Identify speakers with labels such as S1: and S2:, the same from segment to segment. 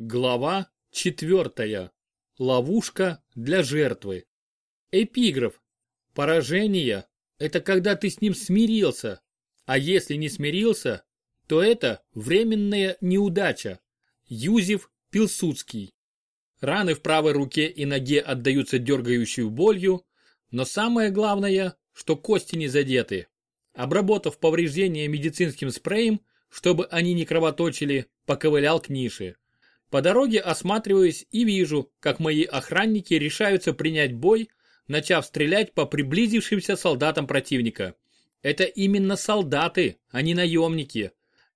S1: Глава четвертая. Ловушка для жертвы. Эпиграф. Поражение – это когда ты с ним смирился, а если не смирился, то это временная неудача. Юзеф Пилсудский. Раны в правой руке и ноге отдаются дергающей болью, но самое главное, что кости не задеты. Обработав повреждения медицинским спреем, чтобы они не кровоточили, поковылял к нише. По дороге осматриваюсь и вижу, как мои охранники решаются принять бой, начав стрелять по приблизившимся солдатам противника. Это именно солдаты, а не наемники.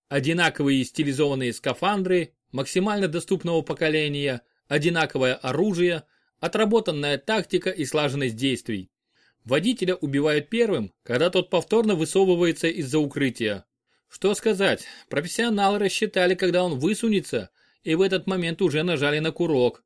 S1: Одинаковые стилизованные скафандры, максимально доступного поколения, одинаковое оружие, отработанная тактика и слаженность действий. Водителя убивают первым, когда тот повторно высовывается из-за укрытия. Что сказать, профессионалы рассчитали, когда он высунется – и в этот момент уже нажали на курок.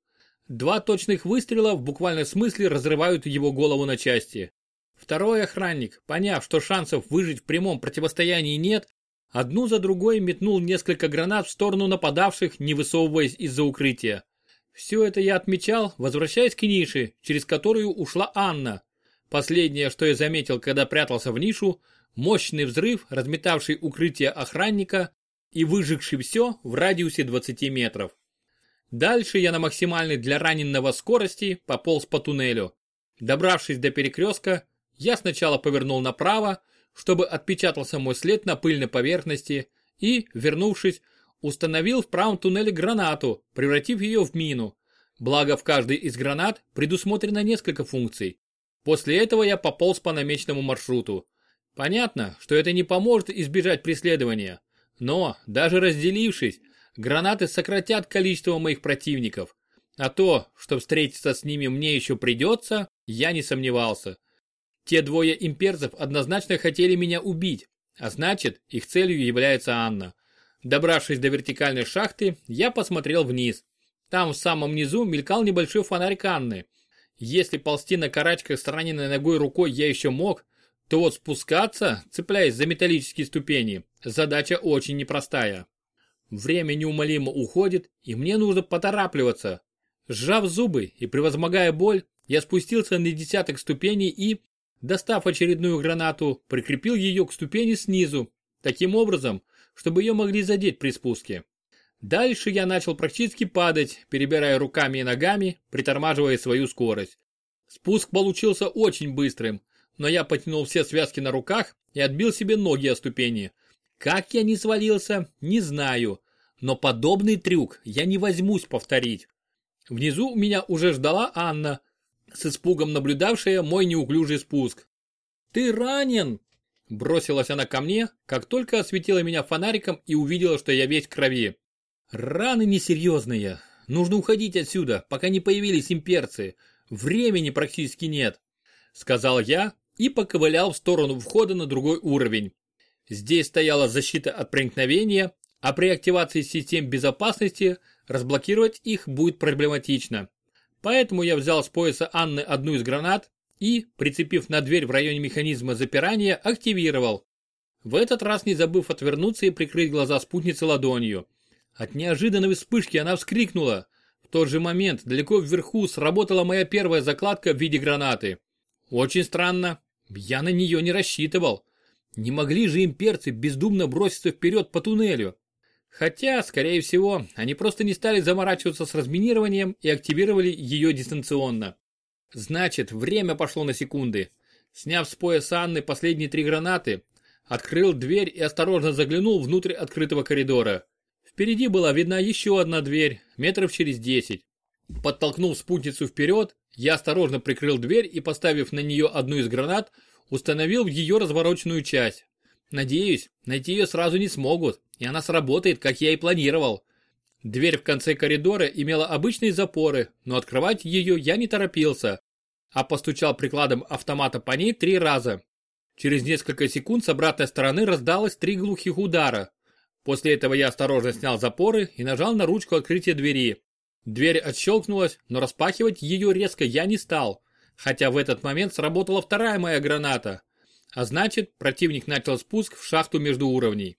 S1: Два точных выстрела в буквальном смысле разрывают его голову на части. Второй охранник, поняв, что шансов выжить в прямом противостоянии нет, одну за другой метнул несколько гранат в сторону нападавших, не высовываясь из-за укрытия. Все это я отмечал, возвращаясь к нише, через которую ушла Анна. Последнее, что я заметил, когда прятался в нишу, мощный взрыв, разметавший укрытие охранника, и выжигший все в радиусе 20 метров. Дальше я на максимальной для раненого скорости пополз по туннелю. Добравшись до перекрестка, я сначала повернул направо, чтобы отпечатался мой след на пыльной поверхности и, вернувшись, установил в правом туннеле гранату, превратив ее в мину. Благо в каждой из гранат предусмотрено несколько функций. После этого я пополз по намеченному маршруту. Понятно, что это не поможет избежать преследования, но, даже разделившись, гранаты сократят количество моих противников. А то, что встретиться с ними мне еще придется, я не сомневался. Те двое имперцев однозначно хотели меня убить, а значит, их целью является Анна. Добравшись до вертикальной шахты, я посмотрел вниз. Там в самом низу мелькал небольшой фонарик Анны. Если ползти на карачках с раненой ногой рукой я еще мог, то вот спускаться, цепляясь за металлические ступени, задача очень непростая. Время неумолимо уходит, и мне нужно поторапливаться. Сжав зубы и превозмогая боль, я спустился на десяток ступеней и, достав очередную гранату, прикрепил ее к ступени снизу, таким образом, чтобы ее могли задеть при спуске. Дальше я начал практически падать, перебирая руками и ногами, притормаживая свою скорость. Спуск получился очень быстрым, но я потянул все связки на руках и отбил себе ноги о ступени. Как я не свалился, не знаю, но подобный трюк я не возьмусь повторить. Внизу меня уже ждала Анна, с испугом наблюдавшая мой неуклюжий спуск. «Ты ранен!» Бросилась она ко мне, как только осветила меня фонариком и увидела, что я весь в крови. «Раны несерьезные. Нужно уходить отсюда, пока не появились имперцы. Времени практически нет», — сказал я, и поковылял в сторону входа на другой уровень. Здесь стояла защита от проникновения, а при активации систем безопасности разблокировать их будет проблематично. Поэтому я взял с пояса Анны одну из гранат и, прицепив на дверь в районе механизма запирания, активировал. В этот раз не забыв отвернуться и прикрыть глаза спутницы ладонью. От неожиданной вспышки она вскрикнула. В тот же момент далеко вверху сработала моя первая закладка в виде гранаты. Очень странно, я на нее не рассчитывал. Не могли же имперцы бездумно броситься вперед по туннелю. Хотя, скорее всего, они просто не стали заморачиваться с разминированием и активировали ее дистанционно. Значит, время пошло на секунды. Сняв с пояса Анны последние три гранаты, открыл дверь и осторожно заглянул внутрь открытого коридора. Впереди была видна еще одна дверь, метров через десять. Подтолкнув спутницу вперед, я осторожно прикрыл дверь и, поставив на нее одну из гранат, установил в ее развороченную часть. Надеюсь, найти ее сразу не смогут, и она сработает, как я и планировал. Дверь в конце коридора имела обычные запоры, но открывать ее я не торопился, а постучал прикладом автомата по ней три раза. Через несколько секунд с обратной стороны раздалось три глухих удара. После этого я осторожно снял запоры и нажал на ручку открытия двери. Дверь отщелкнулась, но распахивать ее резко я не стал, хотя в этот момент сработала вторая моя граната. А значит, противник начал спуск в шахту между уровней.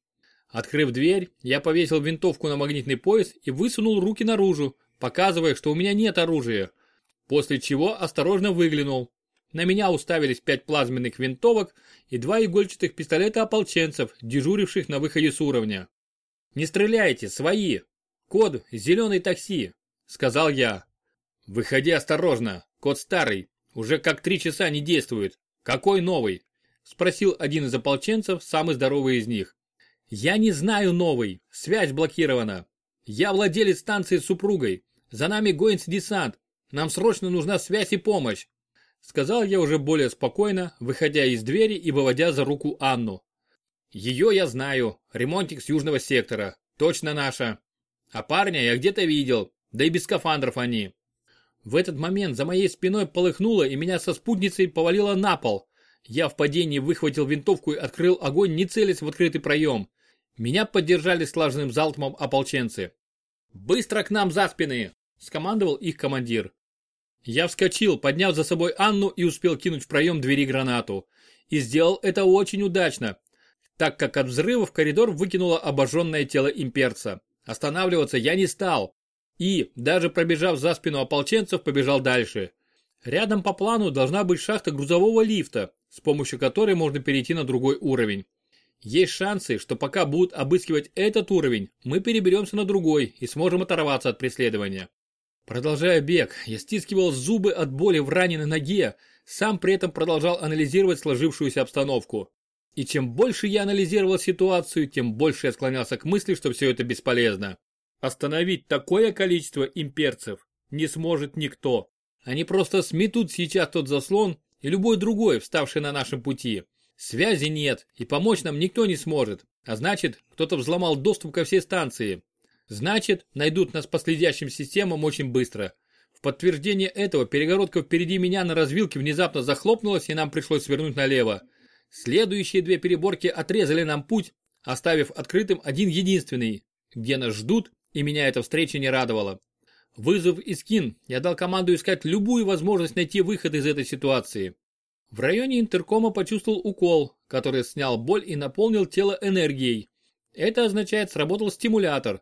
S1: Открыв дверь, я повесил винтовку на магнитный пояс и высунул руки наружу, показывая, что у меня нет оружия. После чего осторожно выглянул. На меня уставились пять плазменных винтовок и два игольчатых пистолета ополченцев, дежуривших на выходе с уровня. «Не стреляйте, свои! Код «Зеленый такси», — сказал я. «Выходи осторожно, код старый, уже как три часа не действует. Какой новый?» — спросил один из ополченцев, самый здоровый из них. «Я не знаю новый, связь блокирована. Я владелец станции с супругой. За нами гонится десант. Нам срочно нужна связь и помощь. Сказал я уже более спокойно, выходя из двери и выводя за руку Анну. Ее я знаю, ремонтик с южного сектора, точно наша. А парня я где-то видел, да и без скафандров они. В этот момент за моей спиной полыхнуло и меня со спутницей повалило на пол. Я в падении выхватил винтовку и открыл огонь, не целясь в открытый проем. Меня поддержали слаженным залпом ополченцы. «Быстро к нам за спины!» – скомандовал их командир. Я вскочил, подняв за собой Анну и успел кинуть в проем двери гранату. И сделал это очень удачно, так как от взрыва в коридор выкинуло обожженное тело имперца. Останавливаться я не стал. И, даже пробежав за спину ополченцев, побежал дальше. Рядом по плану должна быть шахта грузового лифта, с помощью которой можно перейти на другой уровень. Есть шансы, что пока будут обыскивать этот уровень, мы переберемся на другой и сможем оторваться от преследования. Продолжая бег, я стискивал зубы от боли в раненой ноге, сам при этом продолжал анализировать сложившуюся обстановку. И чем больше я анализировал ситуацию, тем больше я склонялся к мысли, что все это бесполезно. Остановить такое количество имперцев не сможет никто. Они просто сметут сейчас тот заслон и любой другой, вставший на нашем пути. Связи нет, и помочь нам никто не сможет. А значит, кто-то взломал доступ ко всей станции. Значит, найдут нас по следящим системам очень быстро. В подтверждение этого перегородка впереди меня на развилке внезапно захлопнулась и нам пришлось свернуть налево. Следующие две переборки отрезали нам путь, оставив открытым один единственный, где нас ждут, и меня эта встреча не радовала. Вызов Искин, я дал команду искать любую возможность найти выход из этой ситуации. В районе интеркома почувствовал укол, который снял боль и наполнил тело энергией. Это означает сработал стимулятор.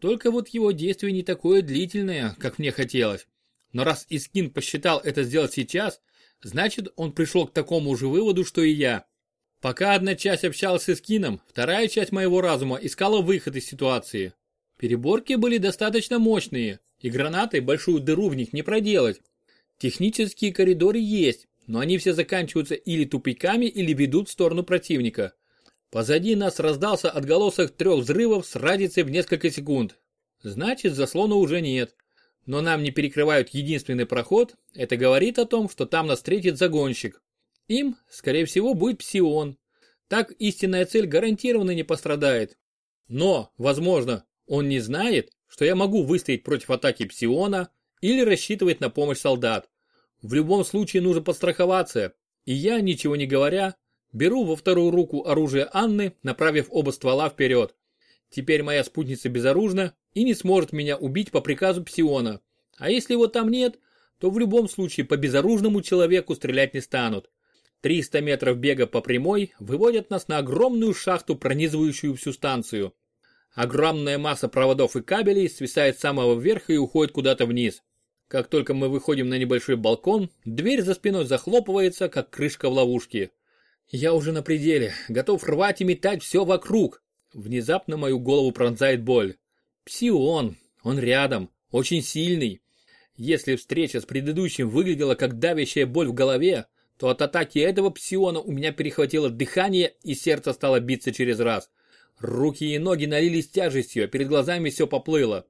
S1: Только вот его действие не такое длительное, как мне хотелось. Но раз Искин посчитал это сделать сейчас, значит он пришел к такому же выводу, что и я. Пока одна часть общалась с Искином, вторая часть моего разума искала выход из ситуации. Переборки были достаточно мощные, и гранатой большую дыру в них не проделать. Технические коридоры есть, но они все заканчиваются или тупиками, или ведут в сторону противника. Позади нас раздался отголосок трех взрывов с радицей в несколько секунд. Значит, заслона уже нет. Но нам не перекрывают единственный проход, это говорит о том, что там нас встретит загонщик. Им, скорее всего, будет псион. Так истинная цель гарантированно не пострадает. Но, возможно, он не знает, что я могу выстоять против атаки псиона или рассчитывать на помощь солдат. В любом случае нужно подстраховаться, и я, ничего не говоря, беру во вторую руку оружие Анны, направив оба ствола вперед. Теперь моя спутница безоружна и не сможет меня убить по приказу Псиона. А если его там нет, то в любом случае по безоружному человеку стрелять не станут. 300 метров бега по прямой выводят нас на огромную шахту, пронизывающую всю станцию. Огромная масса проводов и кабелей свисает с самого верха и уходит куда-то вниз. Как только мы выходим на небольшой балкон, дверь за спиной захлопывается, как крышка в ловушке. Я уже на пределе, готов рвать и метать все вокруг. Внезапно мою голову пронзает боль. Псион, он рядом, очень сильный. Если встреча с предыдущим выглядела как давящая боль в голове, то от атаки этого псиона у меня перехватило дыхание и сердце стало биться через раз. Руки и ноги налились тяжестью, а перед глазами все поплыло.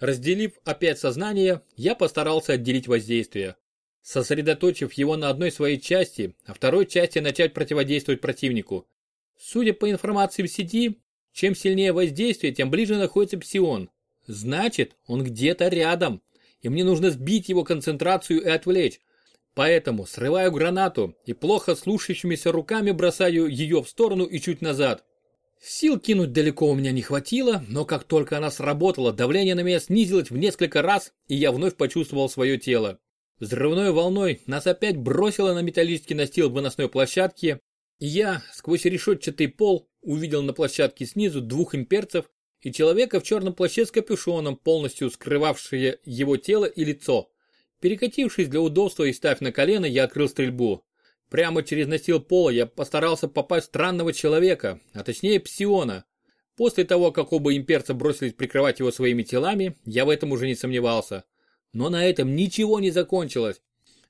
S1: Разделив опять сознание, я постарался отделить воздействие. Сосредоточив его на одной своей части, а второй части начать противодействовать противнику. Судя по информации в сети, чем сильнее воздействие, тем ближе находится псион. Значит, он где-то рядом, и мне нужно сбить его концентрацию и отвлечь. Поэтому срываю гранату и плохо слушающимися руками бросаю ее в сторону и чуть назад. Сил кинуть далеко у меня не хватило, но как только она сработала, давление на меня снизилось в несколько раз, и я вновь почувствовал свое тело. Взрывной волной нас опять бросило на металлический настил выносной площадки, и я, сквозь решетчатый пол, увидел на площадке снизу двух имперцев и человека в черном плаще с капюшоном, полностью скрывавшее его тело и лицо. Перекатившись для удобства и ставь на колено, я открыл стрельбу. Прямо через настил пола я постарался попасть в странного человека, а точнее псиона. После того, как оба имперца бросились прикрывать его своими телами, я в этом уже не сомневался. Но на этом ничего не закончилось.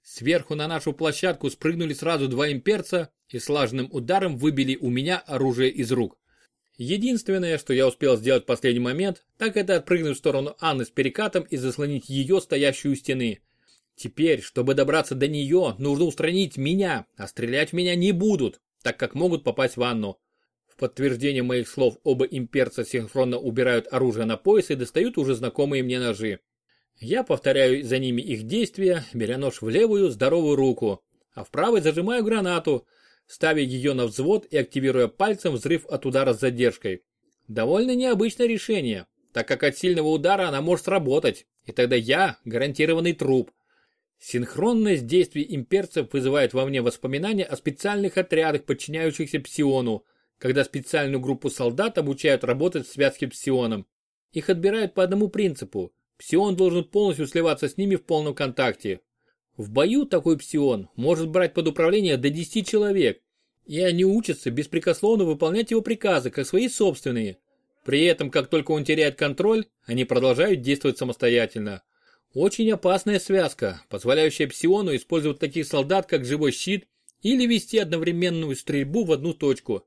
S1: Сверху на нашу площадку спрыгнули сразу два имперца и слаженным ударом выбили у меня оружие из рук. Единственное, что я успел сделать в последний момент, так это отпрыгнуть в сторону Анны с перекатом и заслонить ее, стоящую у стены. Теперь, чтобы добраться до нее, нужно устранить меня, а стрелять в меня не будут, так как могут попасть в Анну. В подтверждение моих слов оба имперца синхронно убирают оружие на пояс и достают уже знакомые мне ножи. Я повторяю за ними их действия, беря нож в левую здоровую руку, а в правой зажимаю гранату, ставя ее на взвод и активируя пальцем взрыв от удара с задержкой. Довольно необычное решение, так как от сильного удара она может сработать, и тогда я гарантированный труп. Синхронность действий имперцев вызывает во мне воспоминания о специальных отрядах, подчиняющихся псиону, когда специальную группу солдат обучают работать в связке с псионом. Их отбирают по одному принципу. Псион должен полностью сливаться с ними в полном контакте. В бою такой псион может брать под управление до 10 человек, и они учатся беспрекословно выполнять его приказы, как свои собственные. При этом, как только он теряет контроль, они продолжают действовать самостоятельно. Очень опасная связка, позволяющая псиону использовать таких солдат, как живой щит, или вести одновременную стрельбу в одну точку.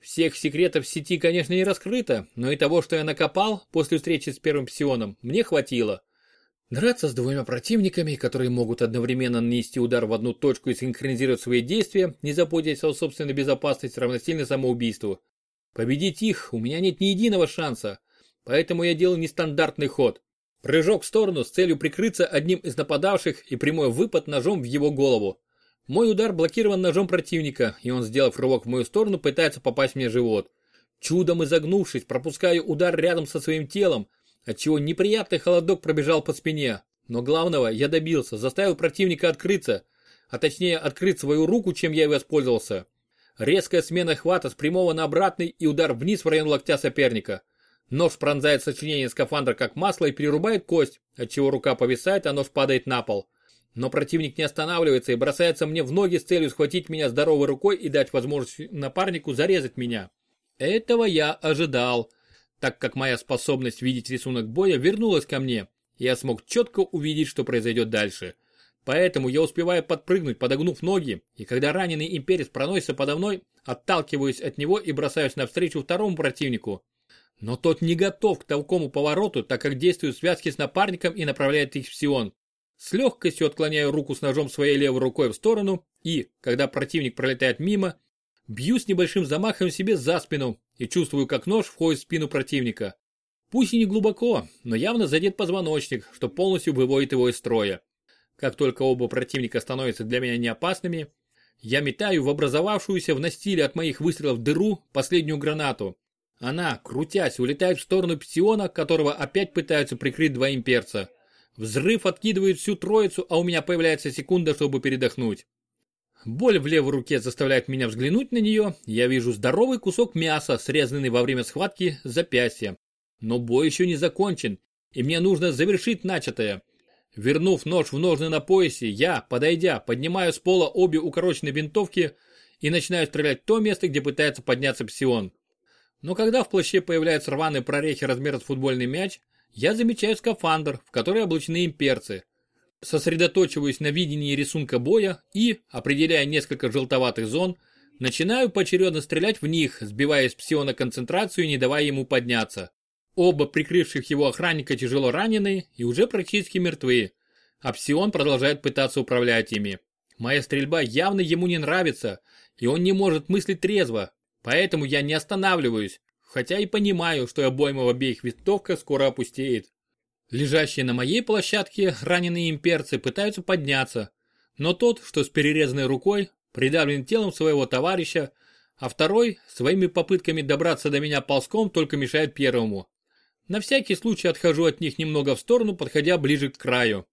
S1: Всех секретов сети, конечно, не раскрыто, но и того, что я накопал после встречи с первым псионом, мне хватило. Драться с двумя противниками, которые могут одновременно нанести удар в одну точку и синхронизировать свои действия, не заботясь о собственной безопасности, равносильно самоубийству. Победить их у меня нет ни единого шанса, поэтому я делаю нестандартный ход. Прыжок в сторону с целью прикрыться одним из нападавших и прямой выпад ножом в его голову. Мой удар блокирован ножом противника, и он, сделав рывок в мою сторону, пытается попасть мне в живот. Чудом изогнувшись, пропускаю удар рядом со своим телом, отчего неприятный холодок пробежал по спине. Но главного я добился, заставил противника открыться, а точнее открыть свою руку, чем я и воспользовался. Резкая смена хвата с прямого на обратный и удар вниз в район локтя соперника. Нож пронзает сочинение скафандра как масло и перерубает кость, отчего рука повисает, а нож падает на пол. Но противник не останавливается и бросается мне в ноги с целью схватить меня здоровой рукой и дать возможность напарнику зарезать меня. Этого я ожидал, так как моя способность видеть рисунок боя вернулась ко мне, я смог четко увидеть, что произойдет дальше. Поэтому я успеваю подпрыгнуть, подогнув ноги, и когда раненый имперец проносится подо мной, отталкиваюсь от него и бросаюсь навстречу второму противнику. Но тот не готов к такому повороту, так как действует в связке с напарником и направляет их в Сион. С легкостью отклоняю руку с ножом своей левой рукой в сторону и, когда противник пролетает мимо, бью с небольшим замахом себе за спину и чувствую, как нож входит в спину противника. Пусть и не глубоко, но явно задет позвоночник, что полностью выводит его из строя. Как только оба противника становятся для меня неопасными, я метаю в образовавшуюся в настиле от моих выстрелов дыру последнюю гранату, она, крутясь, улетает в сторону псиона, которого опять пытаются прикрыть два имперца. Взрыв откидывает всю троицу, а у меня появляется секунда, чтобы передохнуть. Боль в левой руке заставляет меня взглянуть на нее. Я вижу здоровый кусок мяса, срезанный во время схватки с запястья. Но бой еще не закончен, и мне нужно завершить начатое. Вернув нож в ножны на поясе, я, подойдя, поднимаю с пола обе укороченные винтовки и начинаю стрелять в то место, где пытается подняться псион. Но когда в плаще появляются рваные прорехи размером с футбольный мяч, я замечаю скафандр, в который облачены имперцы. Сосредоточиваюсь на видении рисунка боя и, определяя несколько желтоватых зон, начинаю поочередно стрелять в них, сбивая с псиона концентрацию и не давая ему подняться. Оба прикрывших его охранника тяжело ранены и уже практически мертвы, а псион продолжает пытаться управлять ими. Моя стрельба явно ему не нравится, и он не может мыслить трезво, Поэтому я не останавливаюсь, хотя и понимаю, что обойма в обеих винтовка скоро опустеет. Лежащие на моей площадке раненые имперцы пытаются подняться, но тот, что с перерезанной рукой, придавлен телом своего товарища, а второй своими попытками добраться до меня ползком только мешает первому. На всякий случай отхожу от них немного в сторону, подходя ближе к краю.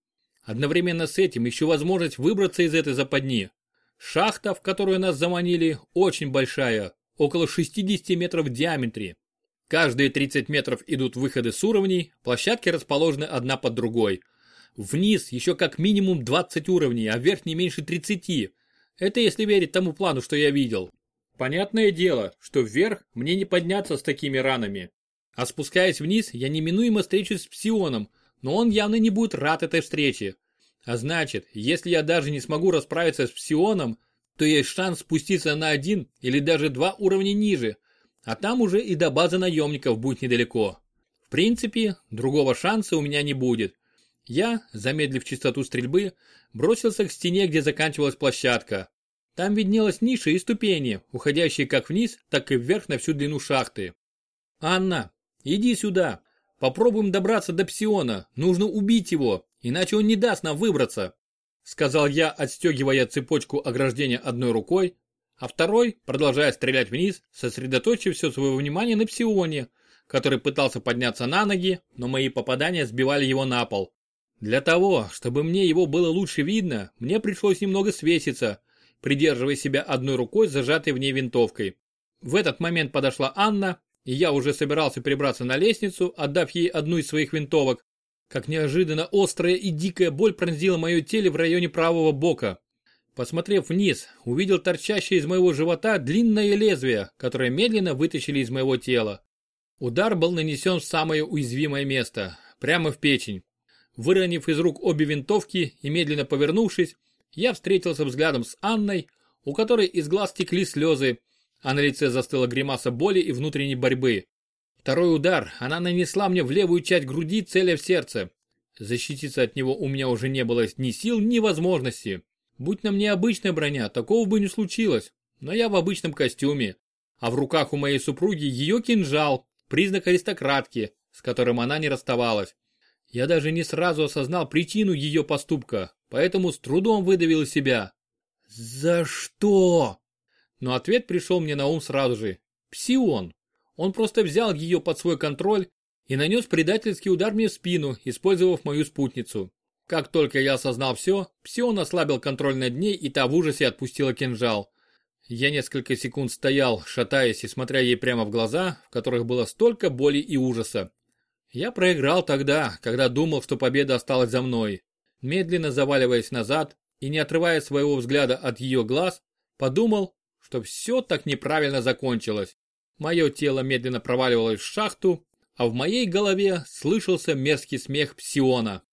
S1: Одновременно с этим ищу возможность выбраться из этой западни. Шахта, в которую нас заманили, очень большая, около 60 метров в диаметре. Каждые 30 метров идут выходы с уровней, площадки расположены одна под другой. Вниз еще как минимум 20 уровней, а вверх не меньше 30. Это если верить тому плану, что я видел. Понятное дело, что вверх мне не подняться с такими ранами. А спускаясь вниз, я неминуемо встречусь с Псионом, но он явно не будет рад этой встрече. А значит, если я даже не смогу расправиться с Псионом, то есть шанс спуститься на один или даже два уровня ниже, а там уже и до базы наемников будет недалеко. В принципе, другого шанса у меня не будет. Я, замедлив частоту стрельбы, бросился к стене, где заканчивалась площадка. Там виднелась ниша и ступени, уходящие как вниз, так и вверх на всю длину шахты. «Анна, иди сюда. Попробуем добраться до Псиона. Нужно убить его, иначе он не даст нам выбраться», сказал я, отстегивая цепочку ограждения одной рукой, а второй, продолжая стрелять вниз, сосредоточив все свое внимание на Псионе, который пытался подняться на ноги, но мои попадания сбивали его на пол. Для того, чтобы мне его было лучше видно, мне пришлось немного свеситься, придерживая себя одной рукой, зажатой в ней винтовкой. В этот момент подошла Анна, и я уже собирался перебраться на лестницу, отдав ей одну из своих винтовок, как неожиданно острая и дикая боль пронзила мое тело в районе правого бока. Посмотрев вниз, увидел торчащее из моего живота длинное лезвие, которое медленно вытащили из моего тела. Удар был нанесен в самое уязвимое место, прямо в печень. Выронив из рук обе винтовки и медленно повернувшись, я встретился взглядом с Анной, у которой из глаз текли слезы, а на лице застыла гримаса боли и внутренней борьбы. Второй удар она нанесла мне в левую часть груди, целя в сердце. Защититься от него у меня уже не было ни сил, ни возможности. Будь на мне обычная броня, такого бы не случилось, но я в обычном костюме, а в руках у моей супруги ее кинжал, признак аристократки, с которым она не расставалась. Я даже не сразу осознал причину ее поступка, поэтому с трудом выдавил себя. «За что?» Но ответ пришел мне на ум сразу же. Псион. Он просто взял ее под свой контроль и нанес предательский удар мне в спину, использовав мою спутницу. Как только я осознал все, Псион ослабил контроль над ней и та в ужасе отпустила кинжал. Я несколько секунд стоял, шатаясь и смотря ей прямо в глаза, в которых было столько боли и ужаса. Я проиграл тогда, когда думал, что победа осталась за мной. Медленно заваливаясь назад и не отрывая своего взгляда от ее глаз, подумал, что все так неправильно закончилось. Мое тело медленно проваливалось в шахту, а в моей голове слышался мерзкий смех Псиона.